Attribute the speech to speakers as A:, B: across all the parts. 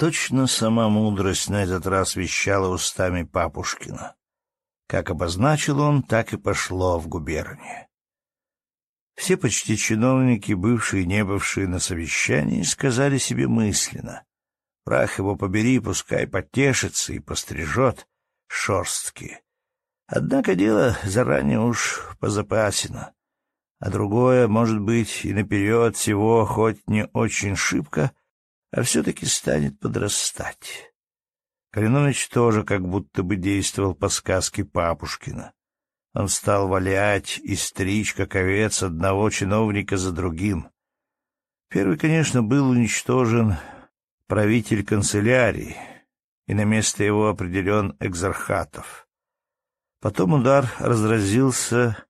A: Точно сама мудрость на этот раз вещала устами Папушкина. Как обозначил он, так и пошло в губернии. Все почти чиновники, бывшие и не бывшие на совещании, сказали себе мысленно. Прах его побери, пускай потешится и пострижет шорстки. Однако дело заранее уж позапасено, а другое, может быть, и наперед всего, хоть не очень шибко, а все-таки станет подрастать. Калинович тоже как будто бы действовал по сказке Папушкина. Он стал валять и стричь, как овец, одного чиновника за другим. Первый, конечно, был уничтожен правитель канцелярии, и на место его определен Экзархатов. Потом удар разразился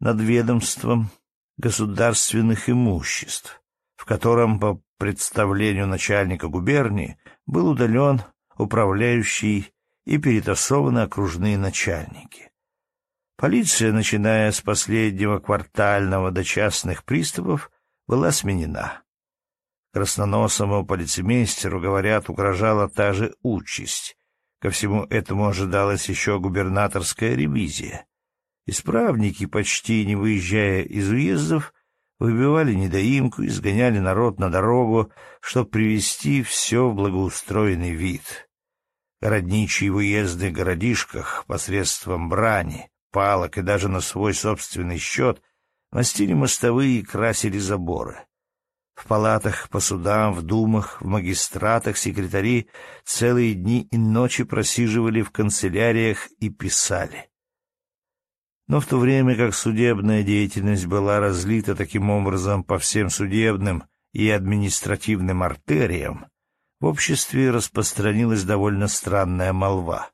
A: над ведомством государственных имуществ, в котором, по представлению начальника губернии, был удален управляющий и перетасованы окружные начальники. Полиция, начиная с последнего квартального до частных приставов, была сменена. Красноносому полицемейстеру, говорят, угрожала та же участь. Ко всему этому ожидалась еще губернаторская ревизия. Исправники, почти не выезжая из уездов, выбивали недоимку, изгоняли народ на дорогу, чтобы привести все в благоустроенный вид. Городничие в уездных городишках посредством брани, палок и даже на свой собственный счет мастили мостовые и красили заборы. В палатах, по судам, в думах, в магистратах секретари целые дни и ночи просиживали в канцеляриях и писали. Но в то время как судебная деятельность была разлита таким образом по всем судебным и административным артериям, в обществе распространилась довольно странная молва.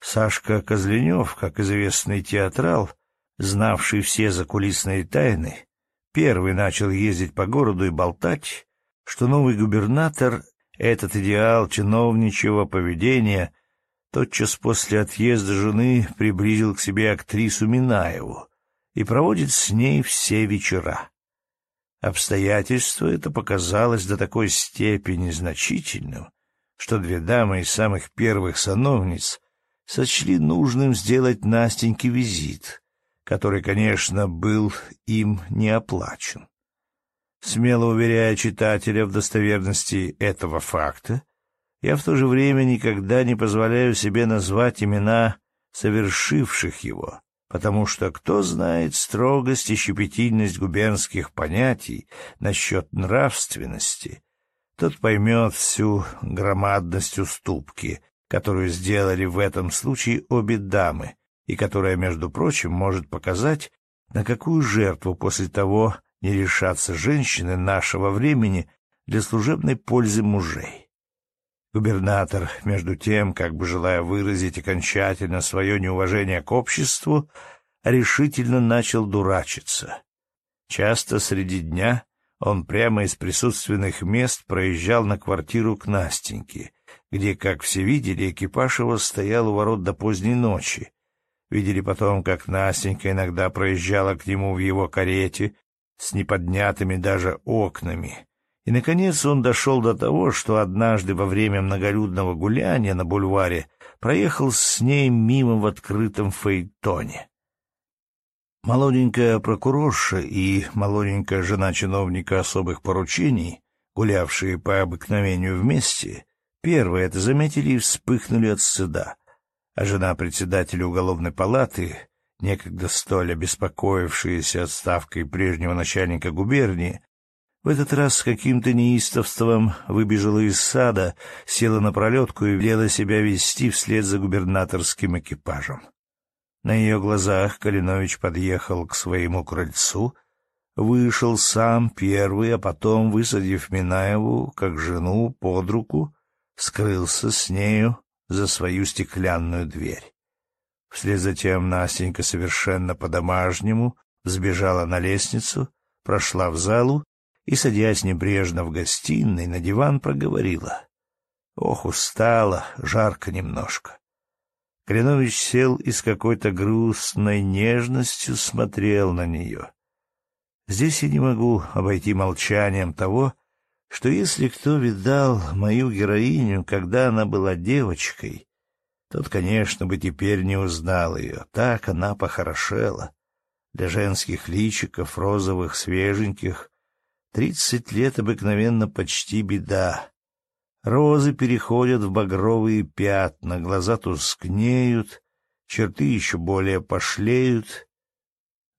A: Сашка Козленев, как известный театрал, знавший все закулисные тайны, первый начал ездить по городу и болтать, что новый губернатор этот идеал чиновничьего поведения тотчас после отъезда жены приблизил к себе актрису Минаеву и проводит с ней все вечера. Обстоятельство это показалось до такой степени значительным, что две дамы из самых первых сановниц сочли нужным сделать Настеньке визит, который, конечно, был им не оплачен. Смело уверяя читателя в достоверности этого факта, я в то же время никогда не позволяю себе назвать имена совершивших его, потому что кто знает строгость и щепетильность губернских понятий насчет нравственности, тот поймет всю громадность уступки, которую сделали в этом случае обе дамы, и которая, между прочим, может показать, на какую жертву после того не решатся женщины нашего времени для служебной пользы мужей. Губернатор, между тем, как бы желая выразить окончательно свое неуважение к обществу, решительно начал дурачиться. Часто среди дня он прямо из присутственных мест проезжал на квартиру к Настеньке, где, как все видели, экипаж его стоял у ворот до поздней ночи. Видели потом, как Настенька иногда проезжала к нему в его карете с неподнятыми даже окнами. И, наконец, он дошел до того, что однажды во время многолюдного гуляния на бульваре проехал с ней мимо в открытом фейтоне. Молоденькая прокурорша и молоденькая жена чиновника особых поручений, гулявшие по обыкновению вместе, Первые это заметили и вспыхнули от стыда, а жена председателя уголовной палаты, некогда столь обеспокоившаяся отставкой прежнего начальника губернии, в этот раз с каким-то неистовством выбежала из сада, села на пролетку и велела себя вести вслед за губернаторским экипажем. На ее глазах Калинович подъехал к своему крыльцу, вышел сам первый, а потом, высадив Минаеву, как жену, под руку, скрылся с нею за свою стеклянную дверь. Вслед за тем Настенька совершенно по-домашнему сбежала на лестницу, прошла в залу и, садясь небрежно в гостиной, на диван проговорила. Ох, устала, жарко немножко. Калинович сел и с какой-то грустной нежностью смотрел на нее. Здесь я не могу обойти молчанием того, что если кто видал мою героиню, когда она была девочкой, тот, конечно, бы теперь не узнал ее. Так она похорошела. Для женских личиков, розовых, свеженьких, тридцать лет обыкновенно почти беда. Розы переходят в багровые пятна, глаза тускнеют, черты еще более пошлеют.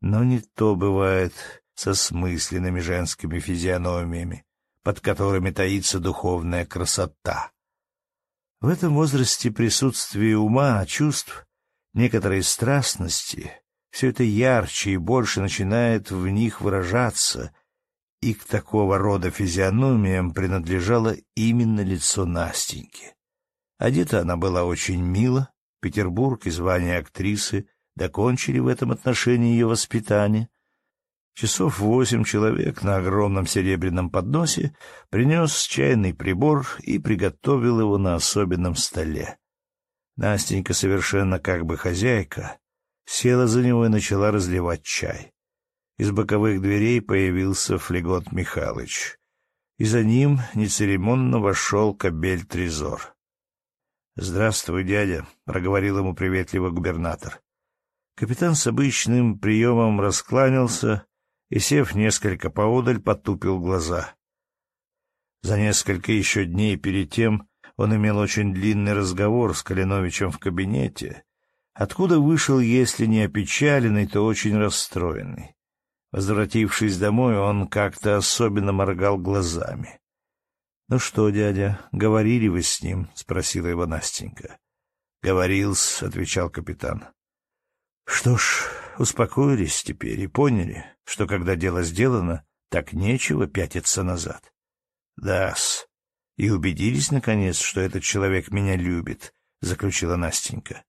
A: Но не то бывает со смысленными женскими физиономиями, под которыми таится духовная красота. В этом возрасте присутствие ума, чувств, некоторой страстности — все это ярче и больше начинает в них выражаться, и к такого рода физиономиям принадлежало именно лицо Настеньки. Одета она была очень мило, Петербург и звание актрисы докончили в этом отношении ее воспитание, Часов восемь человек на огромном серебряном подносе принес чайный прибор и приготовил его на особенном столе. Настенька, совершенно как бы хозяйка, села за него и начала разливать чай. Из боковых дверей появился Флегот Михайлович, и за ним нецеремонно вошел кобель Трезор. — Здравствуй, дядя, — проговорил ему приветливо губернатор. Капитан с обычным приемом раскланялся и, сев несколько поодаль, потупил глаза. За несколько еще дней перед тем он имел очень длинный разговор с Калиновичем в кабинете, откуда вышел, если не опечаленный, то очень расстроенный. Возвратившись домой, он как-то особенно моргал глазами. — Ну что, дядя, говорили вы с ним? — спросила его Настенька. — Говорил-с, — отвечал капитан. — Что ж, успокоились теперь и поняли, что когда дело сделано, так нечего пятиться назад. Да-с. И убедились, наконец, что этот человек меня любит, — заключила Настенька.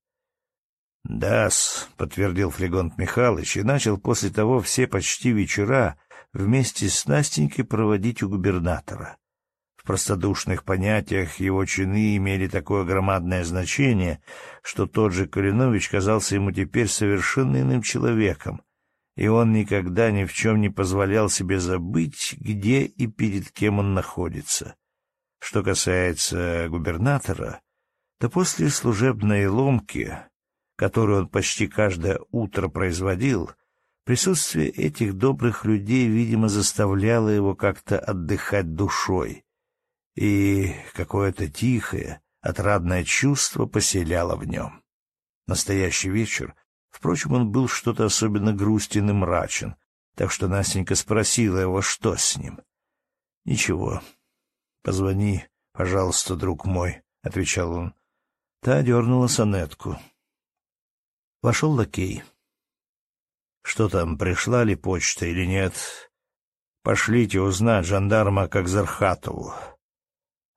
A: «Да-с», — подтвердил Флегонт Михайлович, и начал после того все почти вечера вместе с Настенькой проводить у губернатора. В простодушных понятиях его чины имели такое громадное значение, что тот же Калинович казался ему теперь совершенно иным человеком, и он никогда ни в чем не позволял себе забыть, где и перед кем он находится. Что касается губернатора, то после служебной ломки, которую он почти каждое утро производил, присутствие этих добрых людей, видимо, заставляло его как-то отдыхать душой и какое-то тихое, отрадное чувство поселяло в нем. Настоящий вечер, впрочем, он был что-то особенно грустен и мрачен, так что Настенька спросила его, что с ним. — Ничего. — Позвони, пожалуйста, друг мой, — отвечал он. Та дернула сонетку. Вошел лакей. — Что там, пришла ли почта или нет? — Пошлите узнать жандарма Кокзархатову.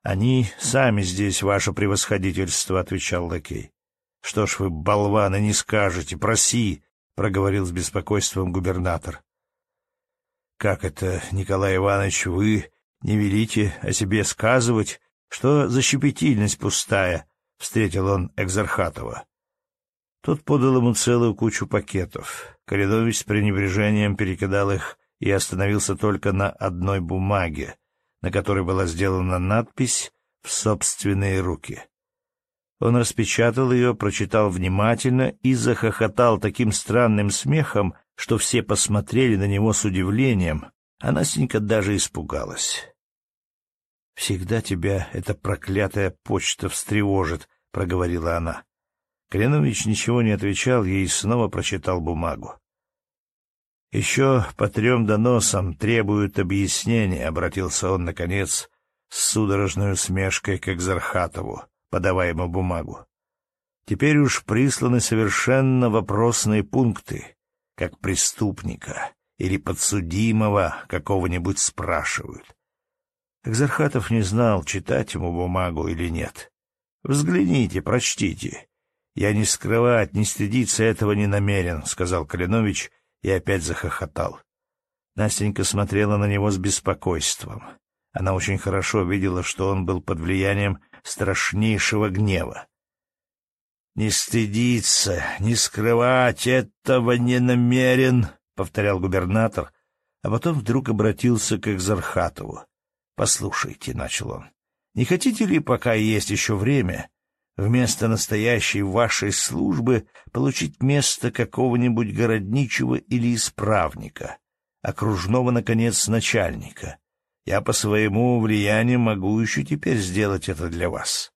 A: «Они сами здесь, ваше превосходительство», — отвечал лакей. «Что ж вы, болваны, не скажете, проси», — проговорил с беспокойством губернатор. «Как это, Николай Иванович, вы не велите о себе сказывать? Что за щепетильность пустая?» — встретил он Экзархатова. Тот подал ему целую кучу пакетов. Коридович с пренебрежением перекидал их и остановился только на одной бумаге, на которой была сделана надпись «В собственные руки». Он распечатал ее, прочитал внимательно и захохотал таким странным смехом, что все посмотрели на него с удивлением, а Настенька даже испугалась. «Всегда тебя эта проклятая почта встревожит», — проговорила она. Кленович ничего не отвечал, ей снова прочитал бумагу. Еще по трем доносам требуют объяснения, — обратился он, наконец, с судорожной усмешкой к Экзархатову, подавая ему бумагу. Теперь уж присланы совершенно вопросные пункты, как преступника или подсудимого какого-нибудь спрашивают. Экзархатов не знал, читать ему бумагу или нет. «Взгляните, прочтите. Я не скрывать, не стыдиться этого не намерен», — сказал Калинович, и опять захохотал. Настенька смотрела на него с беспокойством. Она очень хорошо видела, что он был под влиянием страшнейшего гнева. «Не стыдиться, не скрывать этого не намерен», — повторял губернатор, а потом вдруг обратился к Экзархатову. Послушайте, — начал он, — не хотите ли, пока есть еще время, вместо настоящей вашей службы получить место какого-нибудь городничего или исправника, окружного, наконец, начальника? Я по своему влиянию могу еще теперь сделать это для вас.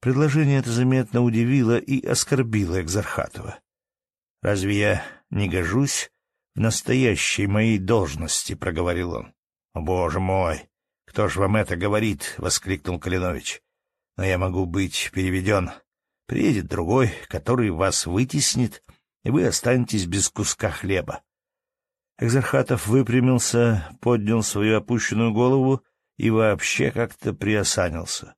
A: Предложение это заметно удивило и оскорбило Экзархатова. «Разве я не гожусь в настоящей моей должности?» — проговорил он. «О, боже мой! Кто ж вам это говорит?» — воскликнул Калинович. «Но я могу быть переведен. Приедет другой, который вас вытеснит, и вы останетесь без куска хлеба». Экзархатов выпрямился, поднял свою опущенную голову и вообще как-то приосанился.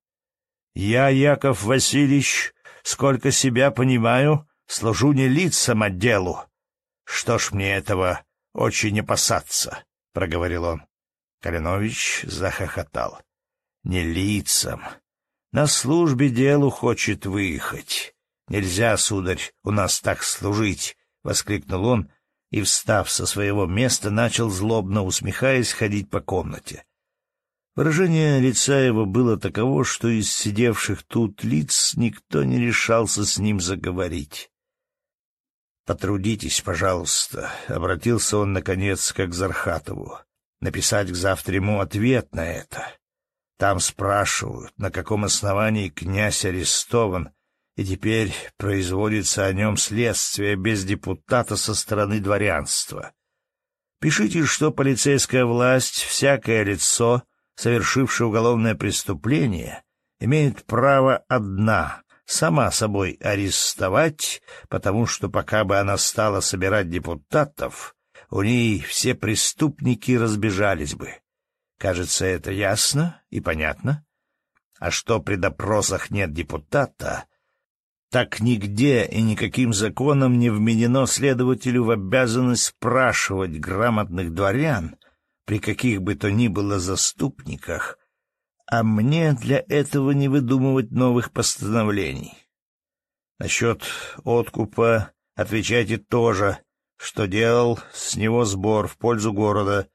A: Я, Яков Васильевич, сколько себя понимаю, служу не лицам, а делу. Что ж мне этого очень опасаться, — проговорил он. Калинович захохотал. Не лицам. На службе делу хочет выехать. Нельзя, сударь, у нас так служить, — воскликнул он и, встав со своего места, начал злобно усмехаясь ходить по комнате. Выражение лица его было таково, что из сидевших тут лиц никто не решался с ним заговорить. «Потрудитесь, пожалуйста», — обратился он, наконец, к Зархатову, — «написать к завтраму ответ на это. Там спрашивают, на каком основании князь арестован, и теперь производится о нем следствие без депутата со стороны дворянства. Пишите, что полицейская власть, всякое лицо — совершивший уголовное преступление, имеет право одна сама собой арестовать, потому что пока бы она стала собирать депутатов, у ней все преступники разбежались бы. Кажется, это ясно и понятно. А что при допросах нет депутата, так нигде и никаким законом не вменено следователю в обязанность спрашивать грамотных дворян, при каких бы то ни было заступниках, а мне для этого не выдумывать новых постановлений. Насчет откупа отвечайте тоже, что делал с него сбор в пользу города,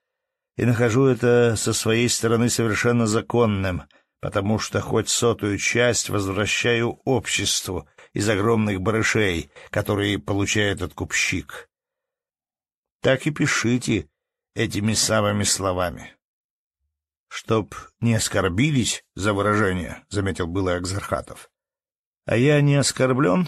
A: и нахожу это со своей стороны совершенно законным, потому что хоть сотую часть возвращаю обществу из огромных барышей, которые получает откупщик. Так и пишите, этими самыми словами. — Чтоб не оскорбились за выражение, — заметил было Экзархатов. — А я не оскорблен?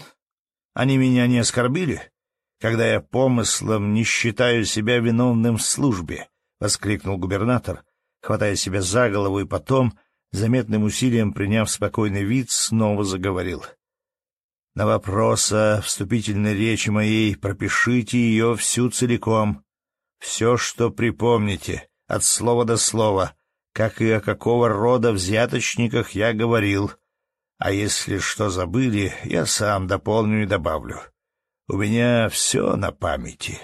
A: Они меня не оскорбили, когда я помыслом не считаю себя виновным в службе, — воскликнул губернатор, хватая себя за голову и потом, заметным усилием приняв спокойный вид, снова заговорил. — На вопрос о вступительной речи моей пропишите ее всю целиком, все, что припомните, от слова до слова, как и о какого рода взяточниках я говорил. А если что забыли, я сам дополню и добавлю. У меня все на памяти.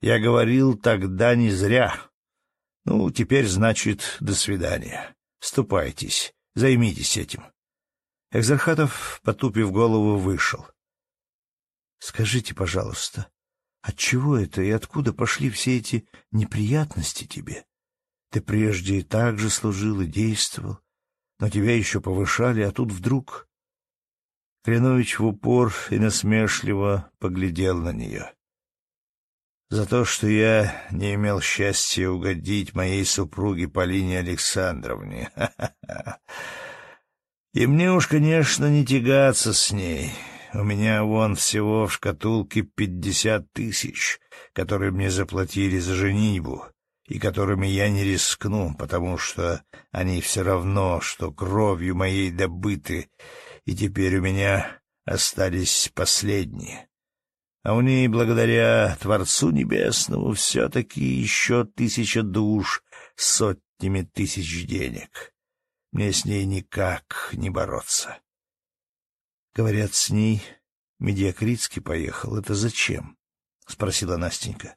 A: Я говорил тогда не зря. Ну, теперь, значит, до свидания. Ступайтесь, займитесь этим. Экзархатов, потупив голову, вышел. — Скажите, пожалуйста, Отчего это и откуда пошли все эти неприятности тебе? Ты прежде и так же служил и действовал, но тебя еще повышали, а тут вдруг... Кленович в упор и насмешливо поглядел на нее. За то, что я не имел счастья угодить моей супруге Полине Александровне. И мне уж, конечно, не тягаться с ней. У меня вон всего в шкатулке пятьдесят тысяч, которые мне заплатили за женитьбу, и которыми я не рискну, потому что они все равно, что кровью моей добыты, и теперь у меня остались последние. А у ней, благодаря Творцу Небесному, все-таки еще тысяча душ с сотнями тысяч денег. Мне с ней никак не бороться. Говорят, с ней Медиакритский поехал. Это зачем? — спросила Настенька.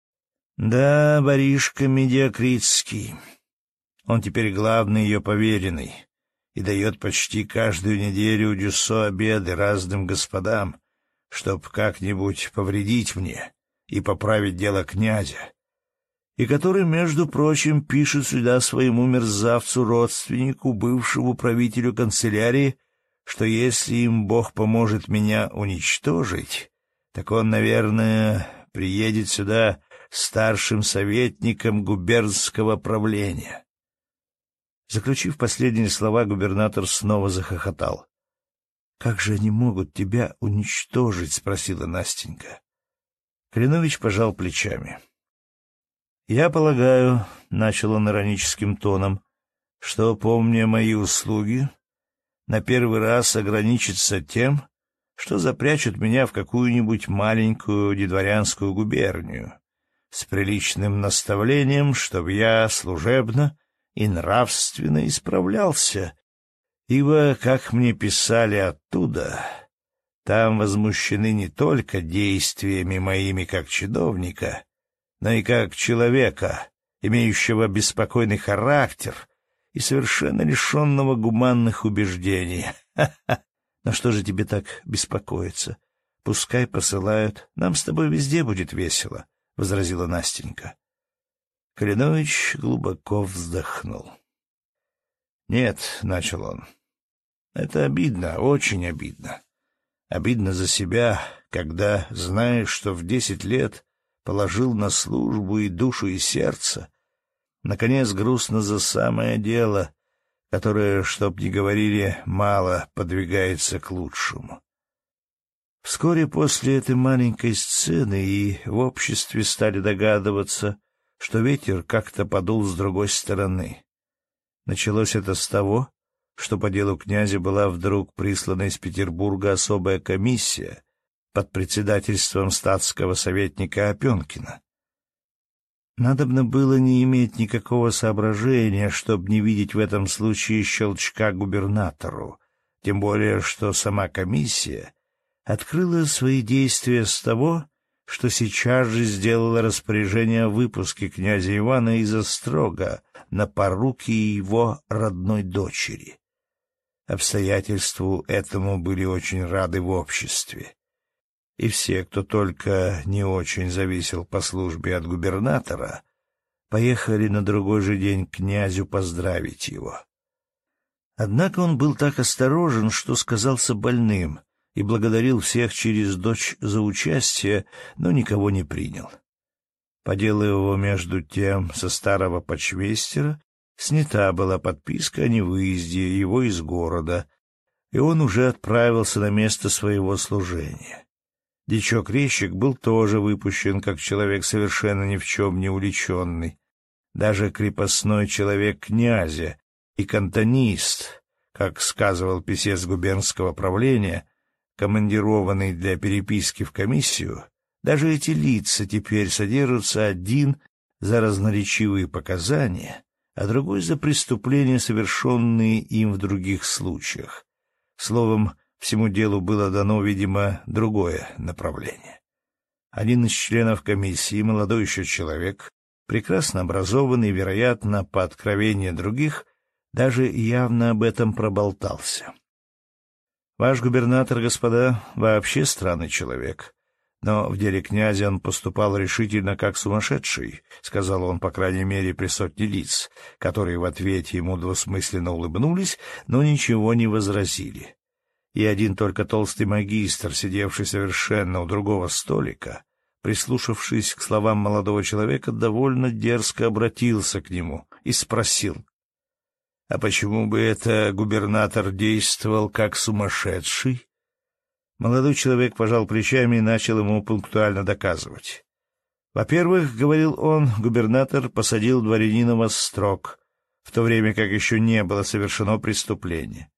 A: — Да, Боришка Медиакритский. Он теперь главный ее поверенный и дает почти каждую неделю дюсо обеды разным господам, чтоб как-нибудь повредить мне и поправить дело князя. и который, между прочим, пишет сюда своему мерзавцу-родственнику, бывшему правителю канцелярии, что если им Бог поможет меня уничтожить, так он, наверное, приедет сюда старшим советником губернского правления. Заключив последние слова, губернатор снова захохотал. — Как же они могут тебя уничтожить? — спросила Настенька. Калинович пожал плечами. — Я полагаю, — начал он ироническим тоном, — что, помня мои услуги, на первый раз ограничится тем, что запрячут меня в какую-нибудь маленькую недворянскую губернию с приличным наставлением, чтобы я служебно и нравственно исправлялся, ибо, как мне писали оттуда, там возмущены не только действиями моими как чиновника, но и как человека, имеющего беспокойный характер и совершенно лишенного гуманных убеждений. Ха-ха! Но что же тебе так беспокоиться? Пускай посылают, нам с тобой везде будет весело, — возразила Настенька. Калинович глубоко вздохнул. — Нет, — начал он, — это обидно, очень обидно. Обидно за себя, когда знаешь, что в десять лет положил на службу и душу, и сердце. Наконец, грустно за самое дело, которое, чтоб не говорили, мало подвигается к лучшему. Вскоре после этой маленькой сцены и в обществе стали догадываться, что ветер как-то подул с другой стороны. Началось это с того, что по делу князя была вдруг прислана из Петербурга особая комиссия под председательством статского советника Опенкина. Надобно было не иметь никакого соображения, чтобы не видеть в этом случае щелчка губернатору, тем более что сама комиссия открыла свои действия с того, что сейчас же сделала распоряжение о выпуске князя Ивана из Острога на поруки его родной дочери. Обстоятельству этому были очень рады в обществе и все, кто только не очень зависел по службе от губернатора, поехали на другой же день к князю поздравить его. Однако он был так осторожен, что сказался больным и благодарил всех через дочь за участие, но никого не принял. По делу его, между тем, со старого почвестера снята была подписка о невыезде его из города, и он уже отправился на место своего служения. Дичок-резчик был тоже выпущен как человек совершенно ни в чем не уличенный. Даже крепостной человек князя и кантонист, как сказывал писец губернского правления, командированный для переписки в комиссию, даже эти лица теперь содержатся один за разноречивые показания, а другой за преступления, совершенные им в других случаях. Словом, Всему делу было дано, видимо, другое направление. Один из членов комиссии, молодой еще человек, прекрасно образованный, вероятно, по откровению других, даже явно об этом проболтался. «Ваш губернатор, господа, вообще странный человек», но в деле князя он поступал решительно как сумасшедший, — сказал он, по крайней мере, при сотне лиц, которые в ответе ему двусмысленно улыбнулись, но ничего не возразили и один только толстый магистр, сидевший совершенно у другого столика, прислушавшись к словам молодого человека, довольно дерзко обратился к нему и спросил, «А почему бы это губернатор действовал как сумасшедший?» Молодой человек пожал плечами и начал ему пунктуально доказывать. Во-первых, — говорил он, — губернатор посадил дворянина во строк, в то время как еще не было совершено преступление.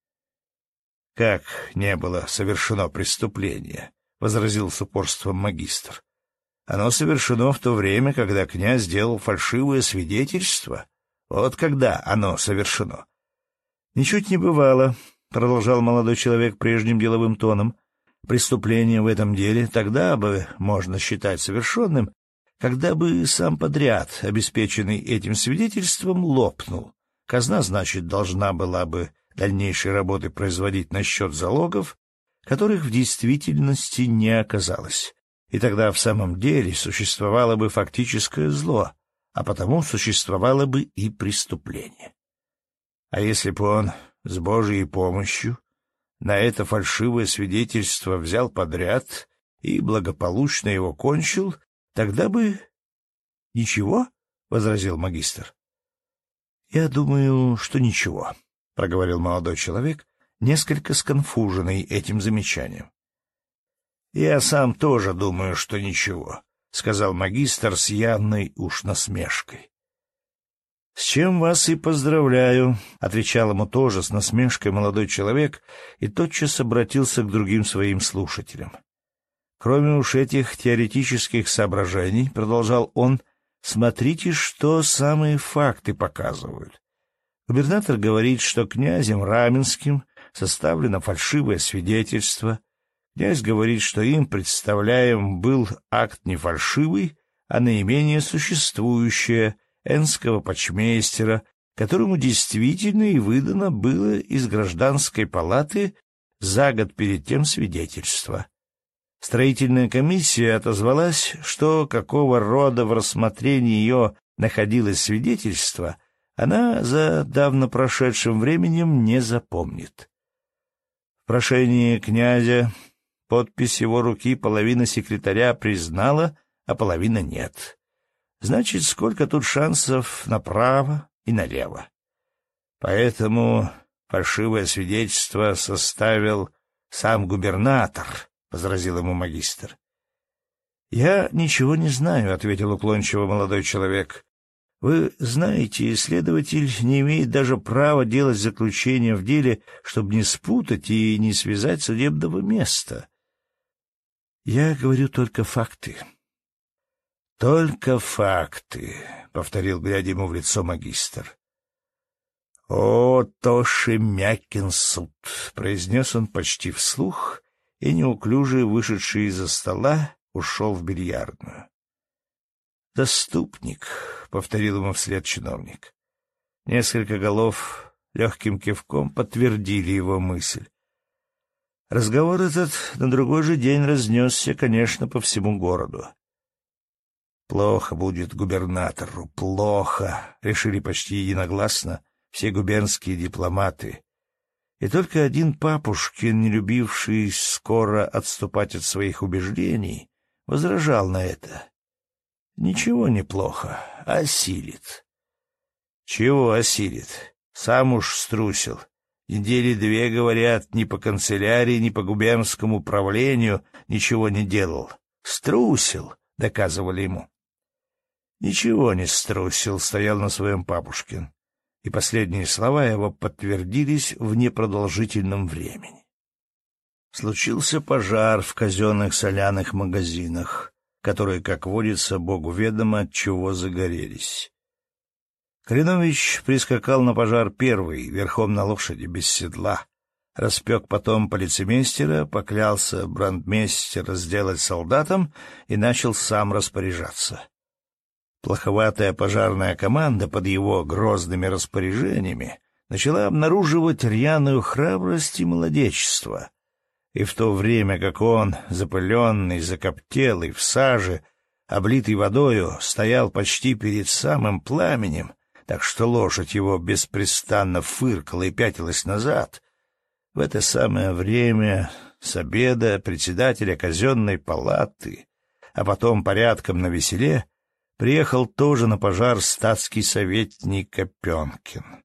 A: — Как не было совершено преступление? — возразил с упорством магистр. — Оно совершено в то время, когда князь сделал фальшивое свидетельство. Вот когда оно совершено. — Ничуть не бывало, — продолжал молодой человек прежним деловым тоном. — Преступление в этом деле тогда бы можно считать совершенным, когда бы сам подряд, обеспеченный этим свидетельством, лопнул. Казна, значит, должна была бы дальнейшей работы производить насчет залогов, которых в действительности не оказалось. И тогда в самом деле существовало бы фактическое зло, а потому существовало бы и преступление. А если бы он с Божьей помощью на это фальшивое свидетельство взял подряд и благополучно его кончил, тогда бы... — Ничего? — возразил магистр. — Я думаю, что ничего, — проговорил молодой человек, несколько сконфуженный этим замечанием. — Я сам тоже думаю, что ничего, — сказал магистр с явной уж насмешкой. — С чем вас и поздравляю, — отвечал ему тоже с насмешкой молодой человек и тотчас обратился к другим своим слушателям. Кроме уж этих теоретических соображений, — продолжал он, — смотрите, что самые факты показывают. Губернатор говорит, что князем Раменским составлено фальшивое свидетельство — Князь говорит, что им представляем был акт не фальшивый, а наименее существующее энского почмейстера, которому действительно и выдано было из гражданской палаты за год перед тем свидетельство. Строительная комиссия отозвалась, что какого рода в рассмотрении ее находилось свидетельство, она за давно прошедшим временем не запомнит. В прошении князя Подпись его руки половина секретаря признала, а половина нет. Значит, сколько тут шансов направо и налево. Поэтому фальшивое свидетельство составил сам губернатор, — возразил ему магистр. — Я ничего не знаю, — ответил уклончиво молодой человек. — Вы знаете, следователь не имеет даже права делать заключение в деле, чтобы не спутать и не связать судебного места. Я говорю только факты. — Только факты, — повторил, глядя ему в лицо магистр. — О, Тоши Мякин суд! — произнес он почти вслух, и, неуклюже вышедший из-за стола, ушел в бильярдную. — Доступник, — повторил ему вслед чиновник. Несколько голов легким кивком подтвердили его мысль. Разговор этот на другой же день разнесся, конечно, по всему городу. «Плохо будет губернатору, плохо», — решили почти единогласно все губернские дипломаты. И только один Папушкин, не любивший скоро отступать от своих убеждений, возражал на это. «Ничего не плохо, осилит». «Чего осилит? Сам уж струсил. Недели две, говорят, ни по канцелярии, ни по губернскому управлению ничего не делал. Струсил, доказывали ему. Ничего не струсил, стоял на своем Папушкин. И последние слова его подтвердились в непродолжительном времени. Случился пожар в казенных соляных магазинах, которые, как водится, Богу ведомо, от чего загорелись. Калинович прискакал на пожар первый, верхом на лошади, без седла. Распек потом полицемейстера, поклялся брандмейстера сделать солдатом и начал сам распоряжаться. Плоховатая пожарная команда под его грозными распоряжениями начала обнаруживать рьяную храбрость и молодечество. И в то время, как он, запыленный, закоптелый, в саже, облитый водою, стоял почти перед самым пламенем, так что лошадь его беспрестанно фыркала и пятилась назад. В это самое время с обеда председателя казенной палаты, а потом порядком на веселе, приехал тоже на пожар статский советник Копенкин.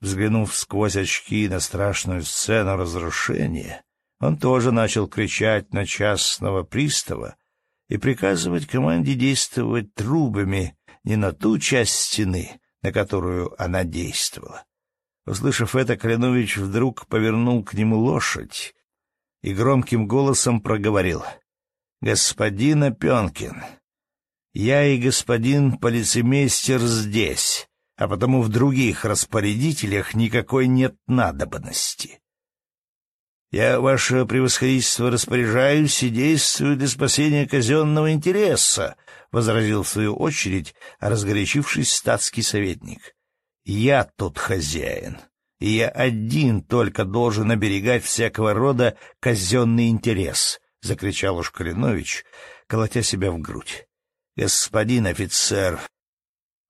A: Взглянув сквозь очки на страшную сцену разрушения, он тоже начал кричать на частного пристава и приказывать команде действовать трубами не на ту часть стены, на которую она действовала. Услышав это, Калинович вдруг повернул к нему лошадь и громким голосом проговорил. — Господин Опенкин, я и господин полицемейстер здесь, а потому в других распорядителях никакой нет надобности. Я, ваше превосходительство, распоряжаюсь и действую для спасения казенного интереса, — возразил в свою очередь разгорячившись статский советник. — Я тут хозяин, и я один только должен оберегать всякого рода казенный интерес, — закричал уж Калинович, колотя себя в грудь. — Господин офицер,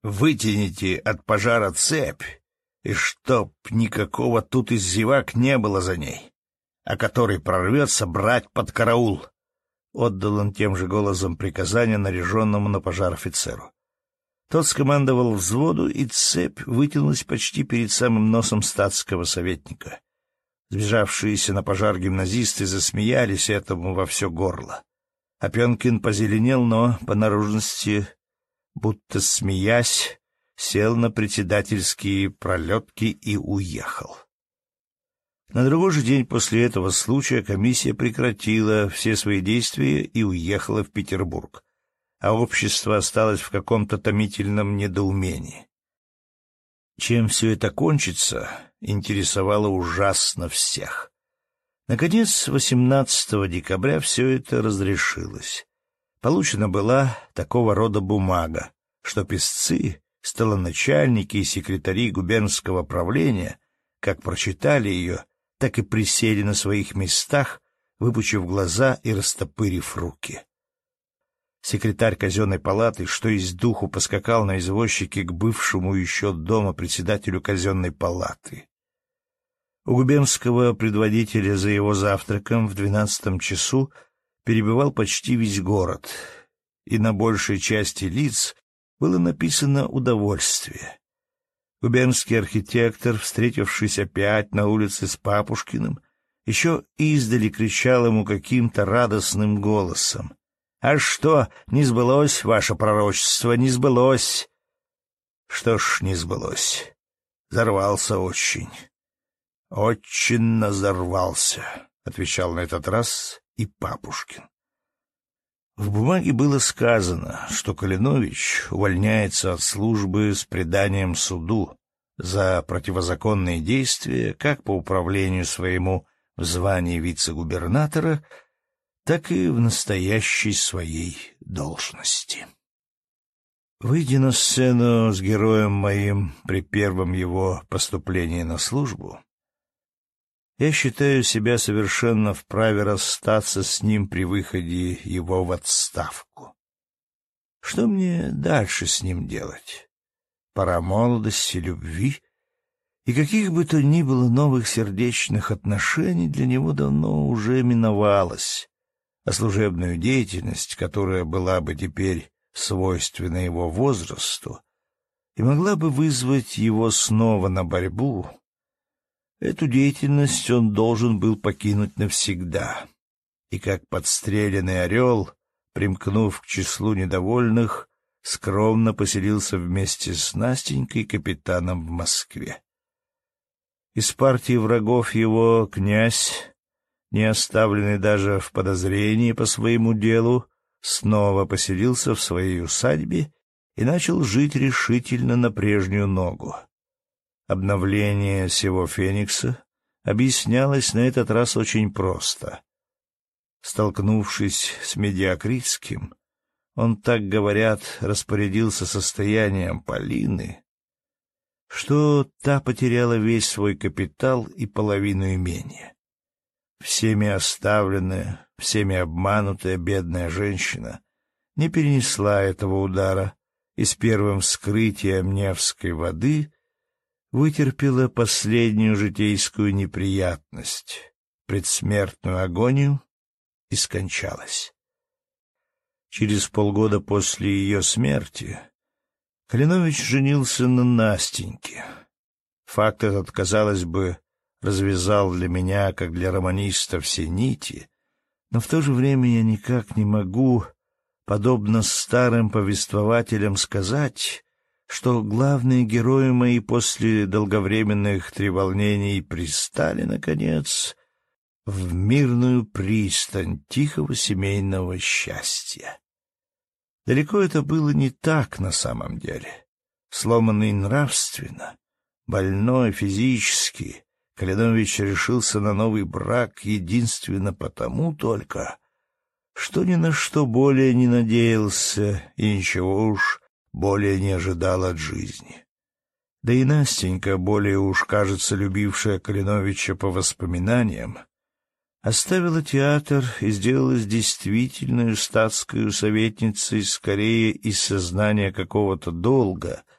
A: вытяните от пожара цепь, и чтоб никакого тут из зевак не было за ней, а который прорвется брать под караул. Отдал он тем же голосом приказание наряженному на пожар офицеру. Тот скомандовал взводу, и цепь вытянулась почти перед самым носом статского советника. Сбежавшиеся на пожар гимназисты засмеялись этому во все горло. Опенкин позеленел, но по наружности, будто смеясь, сел на председательские пролетки и уехал. На другой же день после этого случая комиссия прекратила все свои действия и уехала в Петербург, а общество осталось в каком-то томительном недоумении. Чем все это кончится, интересовало ужасно всех. Наконец, 18 декабря все это разрешилось. Получена была такого рода бумага, что писцы, столоначальники и секретари губернского правления, как прочитали ее, так и присели на своих местах, выпучив глаза и растопырив руки. Секретарь казенной палаты, что из духу, поскакал на извозчике к бывшему еще дома председателю казенной палаты. У губернского предводителя за его завтраком в двенадцатом часу перебывал почти весь город, и на большей части лиц было написано «удовольствие». Губернский архитектор, встретившись опять на улице с Папушкиным, еще издали кричал ему каким-то радостным голосом. «А что, не сбылось ваше пророчество, не сбылось?» Что ж, не сбылось. Зарвался очень. «Очень назорвался», — отвечал на этот раз и Папушкин. В бумаге было сказано, что Калинович увольняется от службы с преданием суду за противозаконные действия как по управлению своему в звании вице-губернатора, так и в настоящей своей должности. Выйдя на сцену с героем моим при первом его поступлении на службу, я считаю себя совершенно вправе расстаться с ним при выходе его в отставку. Что мне дальше с ним делать? Пора молодости, любви и каких бы то ни было новых сердечных отношений для него давно уже миновалось, а служебную деятельность, которая была бы теперь свойственна его возрасту и могла бы вызвать его снова на борьбу, Эту деятельность он должен был покинуть навсегда. И как подстреленный орел, примкнув к числу недовольных, скромно поселился вместе с Настенькой капитаном в Москве. Из партии врагов его князь, не оставленный даже в подозрении по своему делу, снова поселился в своей усадьбе и начал жить решительно на прежнюю ногу. Обновление всего Феникса объяснялось на этот раз очень просто. Столкнувшись с медиакритским, он, так говорят, распорядился состоянием Полины, что та потеряла весь свой капитал и половину имения. Всеми оставленная, всеми обманутая бедная женщина не перенесла этого удара и с первым вскрытием Невской воды вытерпела последнюю житейскую неприятность, предсмертную агонию и скончалась. Через полгода после ее смерти Калинович женился на Настеньке. Факт этот, казалось бы, развязал для меня, как для романиста, все нити, но в то же время я никак не могу, подобно старым повествователям, сказать, что главные герои мои после долговременных треволнений пристали, наконец, в мирную пристань тихого семейного счастья. Далеко это было не так на самом деле. Сломанный нравственно, больной физически, Калинович решился на новый брак единственно потому только, что ни на что более не надеялся и ничего уж более не ожидал от жизни. Да и Настенька, более уж, кажется, любившая Калиновича по воспоминаниям, оставила театр и сделалась действительной статской советницей скорее из сознания какого-то долга —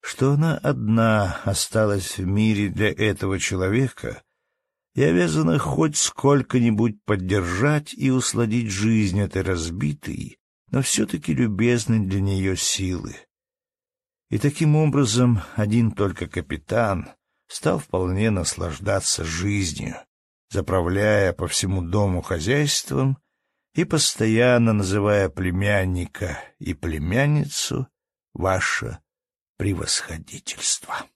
A: что она одна осталась в мире для этого человека и обязана хоть сколько-нибудь поддержать и усладить жизнь этой разбитой, но все-таки любезной для нее силы. И таким образом один только капитан стал вполне наслаждаться жизнью, заправляя по всему дому хозяйством и постоянно называя племянника и племянницу «Ваше превосходительство».